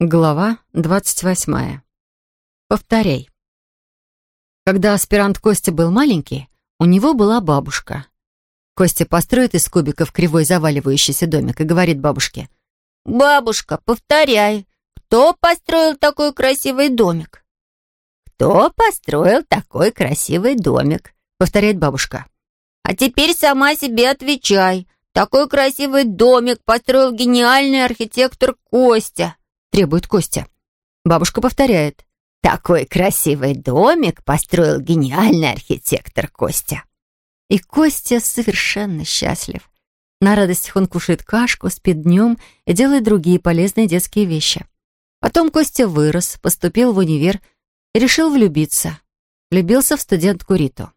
Глава двадцать восьмая. Повторяй. Когда аспирант Костя был маленький, у него была бабушка. Костя построит из кубиков кривой заваливающийся домик и говорит бабушке. «Бабушка, повторяй, кто построил такой красивый домик?» «Кто построил такой красивый домик?» — повторяет бабушка. «А теперь сама себе отвечай. Такой красивый домик построил гениальный архитектор Костя», — требует Костя. Бабушка повторяет. «Такой красивый домик построил гениальный архитектор Костя». И Костя совершенно счастлив. На радостях он кушает кашку, спит днем и делает другие полезные детские вещи. Потом Костя вырос, поступил в универ и решил влюбиться. Влюбился в студентку Риту.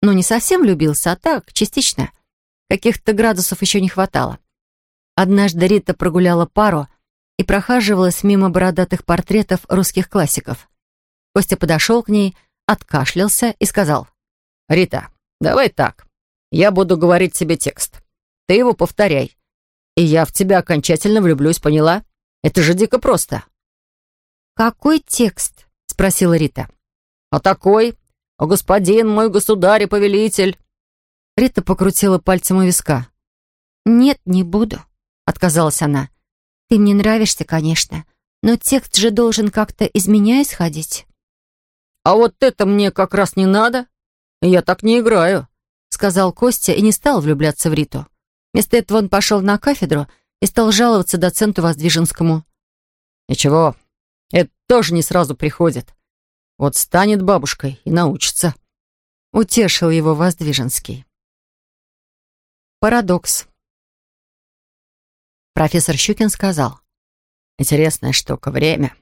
Ну, не совсем влюбился, а так, частично. Каких-то градусов еще не хватало. Однажды Рита прогуляла пару и прохаживалась мимо бородатых портретов русских классиков. Костя подошел к ней, откашлялся и сказал. «Рита, давай так. Я буду говорить тебе текст. Ты его повторяй. И я в тебя окончательно влюблюсь, поняла? Это же дико просто». «Какой текст?» — спросила Рита. «А такой? О, господин мой государь и повелитель!» Рита покрутила пальцем у виска. «Нет, не буду», — отказалась она. «Ты мне нравишься, конечно, но текст же должен как-то из меня исходить». «А вот это мне как раз не надо. Я так не играю», — сказал Костя и не стал влюбляться в Риту. Вместо этого он пошел на кафедру и стал жаловаться доценту Воздвиженскому. «Ничего, это тоже не сразу приходит. Вот станет бабушкой и научится. Утешил его Воздвиженский. Парадокс. Профессор Щукин сказал. Интересная штука — время.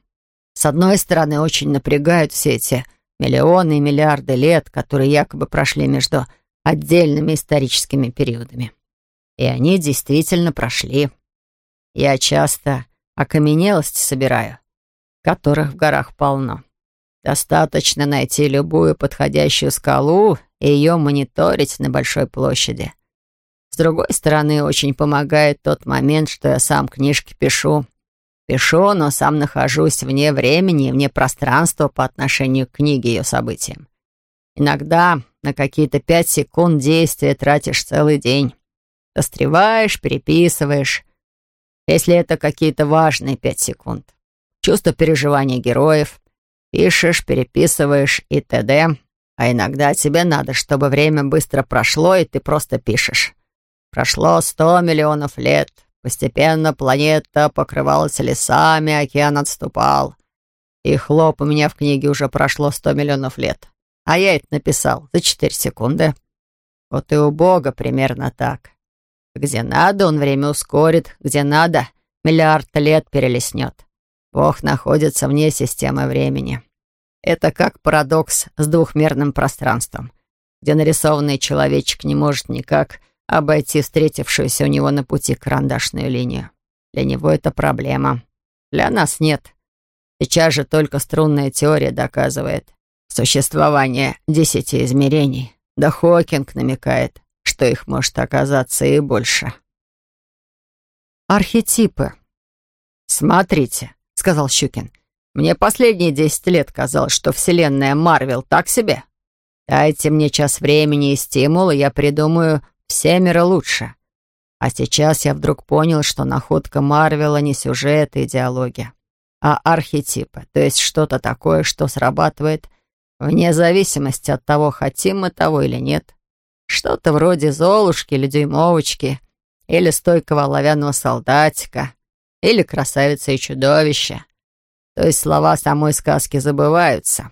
С одной стороны, очень напрягают все эти миллионы и миллиарды лет, которые якобы прошли между отдельными историческими периодами. И они действительно прошли. Я часто окаменелости собираю, которых в горах полно. Достаточно найти любую подходящую скалу и ее мониторить на большой площади. С другой стороны, очень помогает тот момент, что я сам книжки пишу. Пишу, но сам нахожусь вне времени и вне пространства по отношению к книге и ее событиям. Иногда на какие-то пять секунд действия тратишь целый день. Достреваешь, переписываешь. Если это какие-то важные пять секунд чувство переживания героев, пишешь, переписываешь и т.д. А иногда тебе надо, чтобы время быстро прошло, и ты просто пишешь. Прошло сто миллионов лет. Постепенно планета покрывалась лесами, океан отступал. И хлоп, у меня в книге уже прошло сто миллионов лет. А я это написал за четыре секунды. Вот и у Бога примерно так. Где надо, он время ускорит, где надо, миллиард лет перелеснет. Бог находится вне системы времени. Это как парадокс с двухмерным пространством, где нарисованный человечек не может никак обойти встретившуюся у него на пути карандашную линию. Для него это проблема. Для нас нет. Сейчас же только струнная теория доказывает существование десяти измерений. Да Хокинг намекает, что их может оказаться и больше. Архетипы. Смотрите, сказал Щукин. «Мне последние десять лет казалось, что вселенная Марвел так себе. Дайте мне час времени и стимул, и я придумаю все мира лучше. А сейчас я вдруг понял, что находка Марвела не сюжет и идеология, а архетипы, то есть что-то такое, что срабатывает вне зависимости от того, хотим мы того или нет. Что-то вроде Золушки или Дюймовочки, или стойкого оловянного солдатика, или красавица и чудовище. То есть слова самой сказки забываются,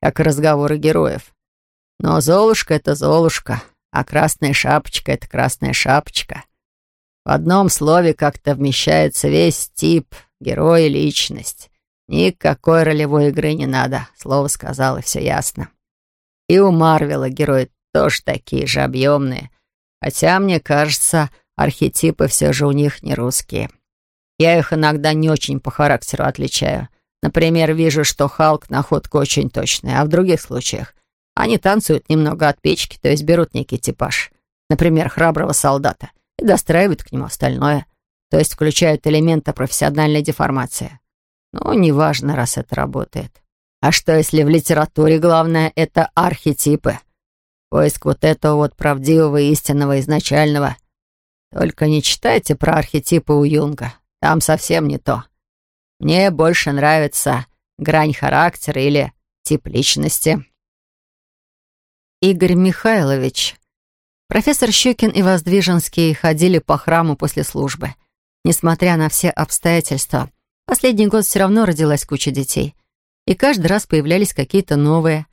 как разговоры героев. Но Золушка — это Золушка, а Красная Шапочка — это Красная Шапочка. В одном слове как-то вмещается весь тип, герой и личность. Никакой ролевой игры не надо, слово сказал, и все ясно. И у Марвела герои тоже такие же объемные, хотя, мне кажется, архетипы все же у них не русские. Я их иногда не очень по характеру отличаю. Например, вижу, что Халк находка очень точная, а в других случаях они танцуют немного от печки, то есть берут некий типаж, например, храброго солдата, и достраивают к нему остальное, то есть включают элементы профессиональной деформации. Ну, неважно, раз это работает. А что, если в литературе главное — это архетипы? Поиск вот этого вот правдивого, истинного, изначального. Только не читайте про архетипы у Юнга. Там совсем не то. Мне больше нравится грань характера или тип личности. Игорь Михайлович. Профессор Щукин и Воздвиженский ходили по храму после службы. Несмотря на все обстоятельства, последний год все равно родилась куча детей. И каждый раз появлялись какие-то новые.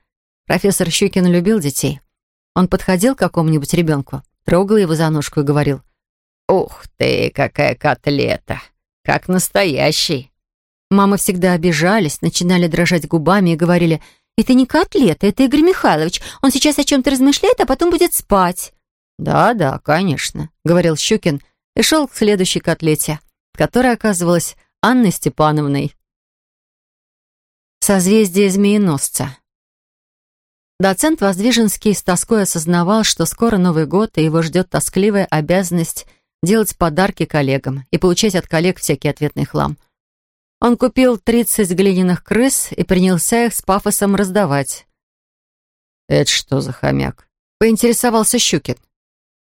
Профессор Щукин любил детей. Он подходил к какому-нибудь ребенку, трогал его за ножку и говорил, «Ух ты, какая котлета! Как настоящий!» Мамы всегда обижались, начинали дрожать губами и говорили, «Это не котлета, это Игорь Михайлович. Он сейчас о чем-то размышляет, а потом будет спать». «Да-да, конечно», — говорил Щукин и шел к следующей котлете, которая оказывалась Анной Степановной. Созвездие змееносца. Доцент Воздвиженский с тоской осознавал, что скоро Новый год, и его ждет тоскливая обязанность делать подарки коллегам и получать от коллег всякий ответный хлам. Он купил 30 глиняных крыс и принялся их с пафосом раздавать. «Это что за хомяк?» — поинтересовался Щукин.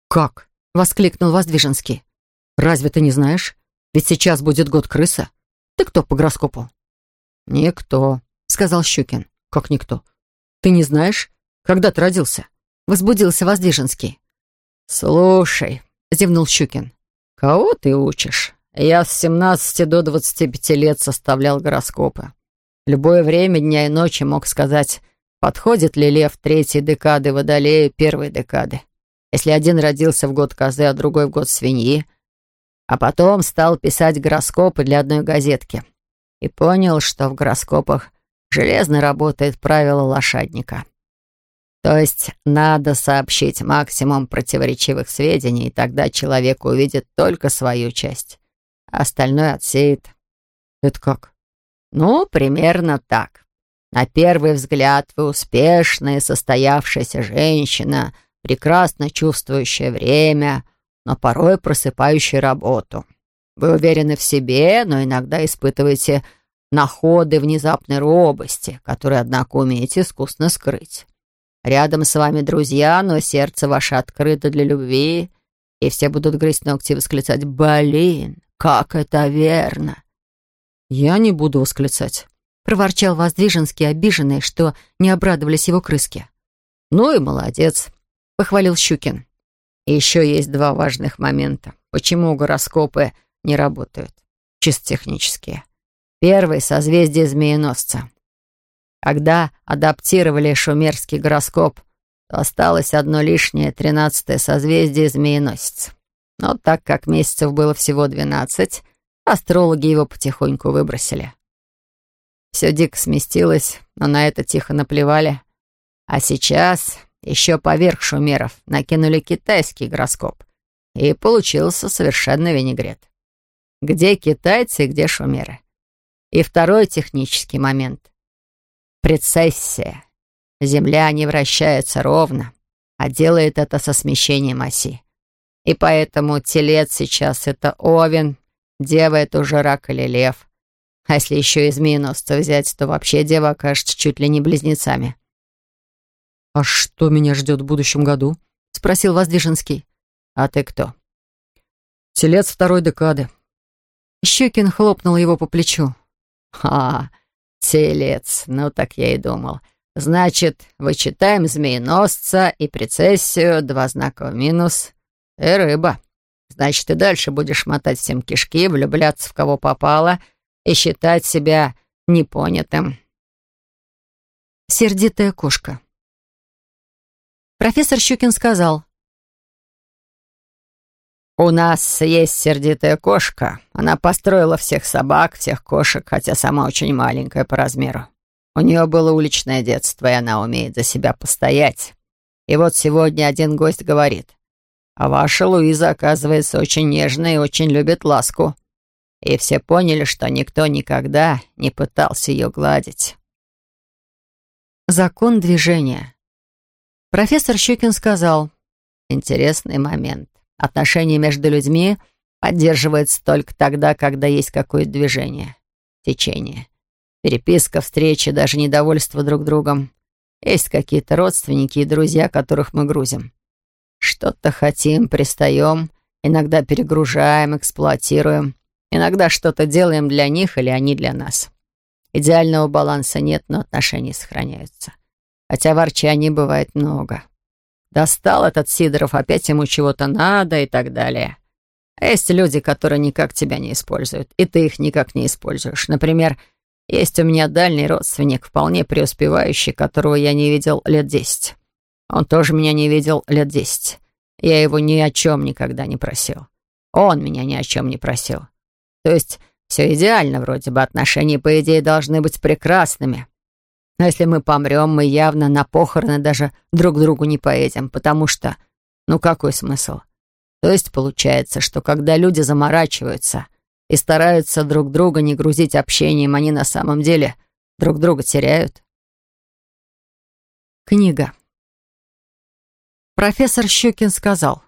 «Как?» — воскликнул Воздвиженский. «Разве ты не знаешь? Ведь сейчас будет год крыса. Ты кто по гороскопу?» «Никто», — сказал Щукин. «Как никто? Ты не знаешь, когда ты родился?» Возбудился Воздвиженский. «Слушай», — зевнул Щукин. «Кого ты учишь? Я с 17 до 25 лет составлял гороскопы. любое время дня и ночи мог сказать, подходит ли лев третьей декады водолея первой декады. Если один родился в год козы, а другой в год свиньи. А потом стал писать гороскопы для одной газетки. И понял, что в гороскопах железно работает правило лошадника. То есть надо сообщить максимум противоречивых сведений, и тогда человек увидит только свою часть. Остальное отсеет. Это как? Ну, примерно так. На первый взгляд вы успешная, состоявшаяся женщина — прекрасно чувствующая время, но порой просыпающая работу. Вы уверены в себе, но иногда испытываете находы внезапной робости, которые, однако, умеете искусно скрыть. Рядом с вами друзья, но сердце ваше открыто для любви, и все будут грызть ногти и восклицать «Блин, как это верно!» «Я не буду восклицать», — проворчал Воздвиженский, обиженный, что не обрадовались его крыски. «Ну и молодец похвалил Щукин. Еще есть два важных момента. Почему гороскопы не работают? Чисто технические. Первый — созвездие змееносца. Когда адаптировали шумерский гороскоп, то осталось одно лишнее тринадцатое созвездие змееносец. Но так как месяцев было всего двенадцать, астрологи его потихоньку выбросили. Все дико сместилось, но на это тихо наплевали. А сейчас еще поверх шумеров накинули китайский гороскоп, и получился совершенно винегрет. Где китайцы где шумеры? И второй технический момент. Прецессия. Земля не вращается ровно, а делает это со смещением оси. И поэтому телец сейчас — это овен, дева — это уже рак или лев. А если еще и змееносца взять, то вообще дева окажется чуть ли не близнецами. «А что меня ждет в будущем году?» — спросил Воздвиженский. «А ты кто?» «Телец второй декады». Щекин хлопнул его по плечу. «А, телец, ну так я и думал. Значит, вычитаем змееносца и прецессию, два знака в минус, и рыба. Значит, и дальше будешь мотать всем кишки, влюбляться в кого попало и считать себя непонятым». Сердитая кошка. Профессор Щукин сказал. «У нас есть сердитая кошка. Она построила всех собак, всех кошек, хотя сама очень маленькая по размеру. У нее было уличное детство, и она умеет за себя постоять. И вот сегодня один гость говорит, а ваша Луиза, оказывается, очень нежная и очень любит ласку. И все поняли, что никто никогда не пытался ее гладить». Закон движения. Профессор Щукин сказал, «Интересный момент. Отношения между людьми поддерживаются только тогда, когда есть какое-то движение. течение. Переписка, встречи, даже недовольство друг другом. Есть какие-то родственники и друзья, которых мы грузим. Что-то хотим, пристаем, иногда перегружаем, эксплуатируем. Иногда что-то делаем для них или они для нас. Идеального баланса нет, но отношения сохраняются. Хотя ворчаний бывает много. Достал этот Сидоров, опять ему чего-то надо и так далее. А есть люди, которые никак тебя не используют, и ты их никак не используешь. Например, есть у меня дальний родственник, вполне преуспевающий, которого я не видел лет десять. Он тоже меня не видел лет десять. Я его ни о чем никогда не просил. Он меня ни о чем не просил. То есть все идеально вроде бы, отношения, по идее, должны быть прекрасными. Но если мы помрем, мы явно на похороны даже друг другу не поедем, потому что... Ну какой смысл? То есть получается, что когда люди заморачиваются и стараются друг друга не грузить общением, они на самом деле друг друга теряют. Книга. Профессор Щукин сказал,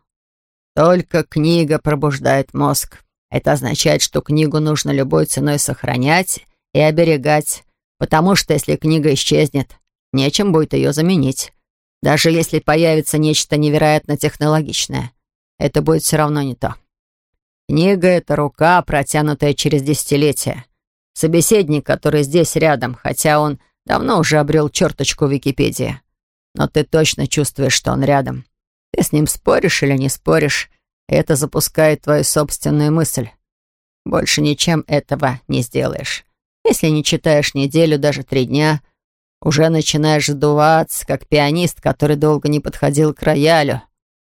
«Только книга пробуждает мозг. Это означает, что книгу нужно любой ценой сохранять и оберегать, потому что если книга исчезнет, нечем будет ее заменить. Даже если появится нечто невероятно технологичное, это будет все равно не то. Книга — это рука, протянутая через десятилетия. Собеседник, который здесь рядом, хотя он давно уже обрел черточку в Википедии. Но ты точно чувствуешь, что он рядом. Ты с ним споришь или не споришь, и это запускает твою собственную мысль. Больше ничем этого не сделаешь. Если не читаешь неделю, даже три дня, уже начинаешь сдуваться, как пианист, который долго не подходил к роялю,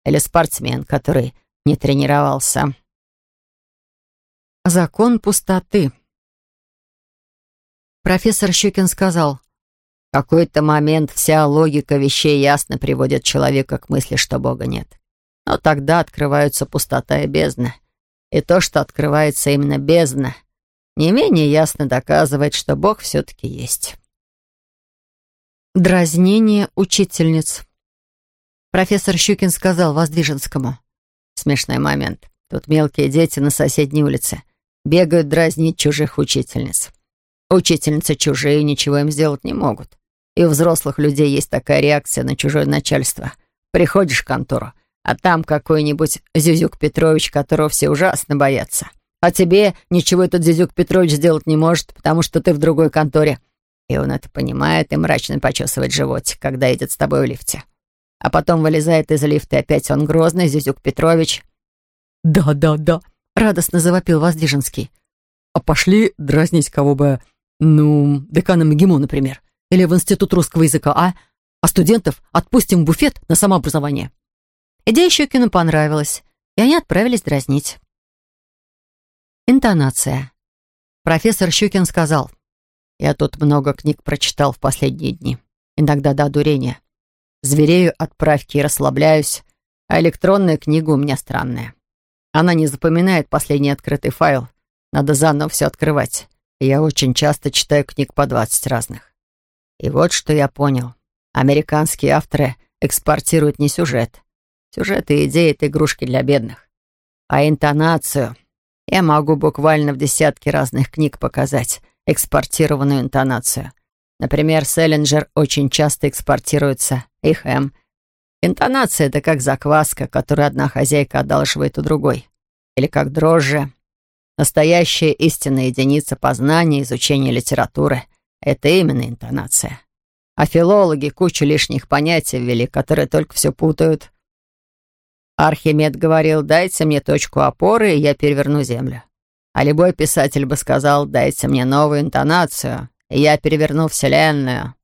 или спортсмен, который не тренировался. Закон пустоты. Профессор Щукин сказал, «В какой-то момент вся логика вещей ясно приводит человека к мысли, что Бога нет. Но тогда открываются пустота и бездна. И то, что открывается именно бездна, не менее ясно доказывает, что Бог все-таки есть». Дразнение учительниц. Профессор Щукин сказал Воздвиженскому. Смешной момент. Тут мелкие дети на соседней улице бегают дразнить чужих учительниц. Учительницы чужие ничего им сделать не могут. И у взрослых людей есть такая реакция на чужое начальство. Приходишь в контору, а там какой-нибудь Зюзюк Петрович, которого все ужасно боятся. А тебе ничего этот Зюзюк Петрович сделать не может, потому что ты в другой конторе. И он это понимает и мрачно почесывает животик, когда едет с тобой в лифте. А потом вылезает из лифта, и опять он грозный, Зюзюк Петрович. «Да, да, да», — радостно завопил Воздвиженский. «А пошли дразнить кого бы, ну, декана МГИМО, например, или в Институт русского языка, а? А студентов отпустим в буфет на самообразование». Идея Щукину понравилась, и они отправились дразнить. Интонация. Профессор Щукин сказал, «Я тут много книг прочитал в последние дни, иногда до одурения. Зверею от правки и расслабляюсь, а электронная книга у меня странная. Она не запоминает последний открытый файл. Надо заново все открывать. И я очень часто читаю книг по 20 разных. И вот что я понял. Американские авторы экспортируют не сюжет. Сюжет и идеи — это игрушки для бедных. А интонацию я могу буквально в десятки разных книг показать, экспортированную интонацию. Например, Селлинджер очень часто экспортируется, и Хэм — Интонация — это как закваска, которую одна хозяйка одалживает у другой. Или как дрожжи. Настоящая истинная единица познания, изучения литературы — это именно интонация. А филологи кучу лишних понятий ввели, которые только все путают. Архимед говорил, дайте мне точку опоры, и я переверну землю. А любой писатель бы сказал, дайте мне новую интонацию, и я переверну Вселенную.